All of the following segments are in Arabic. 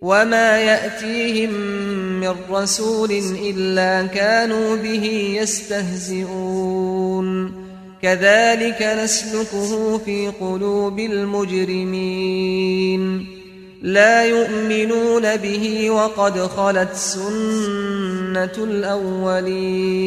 وما يأتيهم من رسول إلا كانوا به يستهزئون كذلك نسلكه في قلوب المجرمين لا يؤمنون به وقد خلت سنة الأولين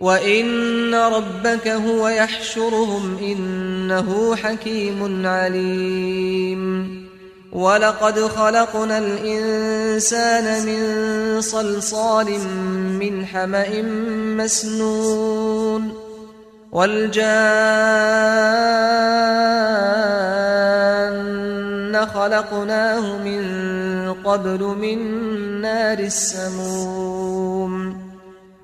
وإن ربك هو يحشرهم إنه حكيم عليم. ولقد خلقنا الإنسان من صلصال من حمأ مسنون. والجان خلقناه من قبل من نار السموم.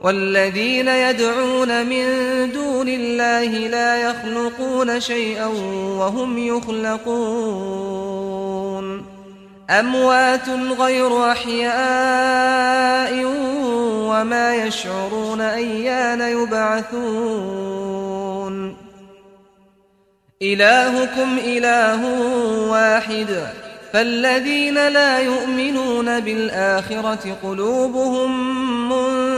والذين يدعون من دون الله لا يخلقون شيئا وهم يخلقون. أموات غير أحياء وما يشعرون أيان يبعثون. إلهكم إله واحد. فالذين لا يؤمنون بالآخرة قلوبهم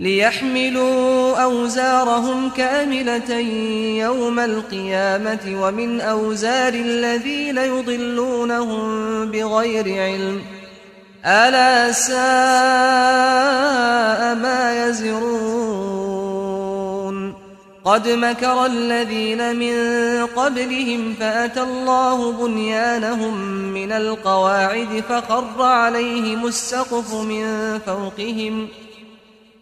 ليحملوا أوزارهم كاملة يوم القيامة ومن أوزار الذين يضلونهم بغير علم. ألا ساء ما يزرون. قد مكر الذين من قبلهم فأتى الله بنيانهم من القواعد فخر عليهم السقف من فوقهم ۖ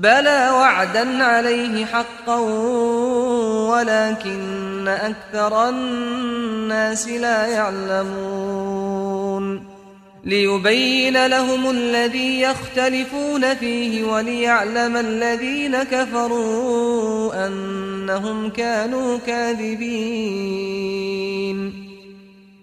بلى وعدا عليه حقا ولكن أكثر الناس لا يعلمون. ليبين لهم الذي يختلفون فيه وليعلم الذين كفروا أنهم كانوا كاذبين.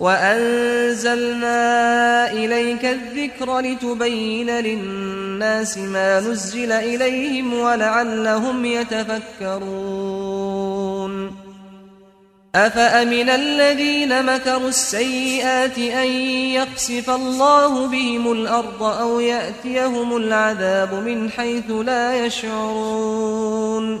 وأنزلنا إليك الذكر لتبين للناس ما نزل إليهم ولعلهم يتفكرون. أفأمن الذين مكروا السيئات أن يقصف الله بهم الأرض أو يأتيهم العذاب من حيث لا يشعرون؟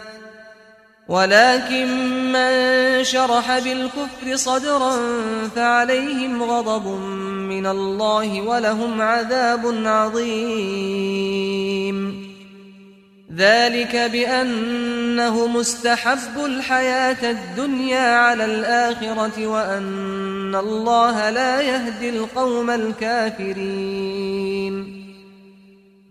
ولكن من شرح بالكفر صدرا فعليهم غضب من الله ولهم عذاب عظيم. ذلك بأنه مستحب الحياة الدنيا على الآخرة وأن الله لا يهدي القوم الكافرين.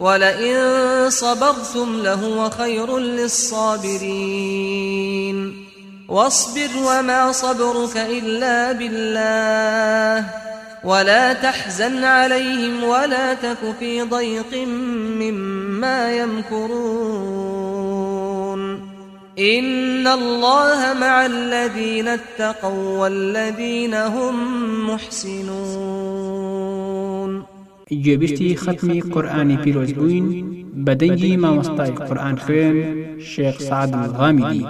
ولئن صبرتم لهو خير للصابرين. واصبر وما صبرك إلا بالله. ولا تحزن عليهم ولا تك في ضيق مما يمكرون. إن الله مع الذين اتقوا والذين هم محسنون. گوێبیستی ختمی قورآانی پیرۆز بووین بە دەنگی مامۆستای قورآان خوێن شێخ سعد الغامیدی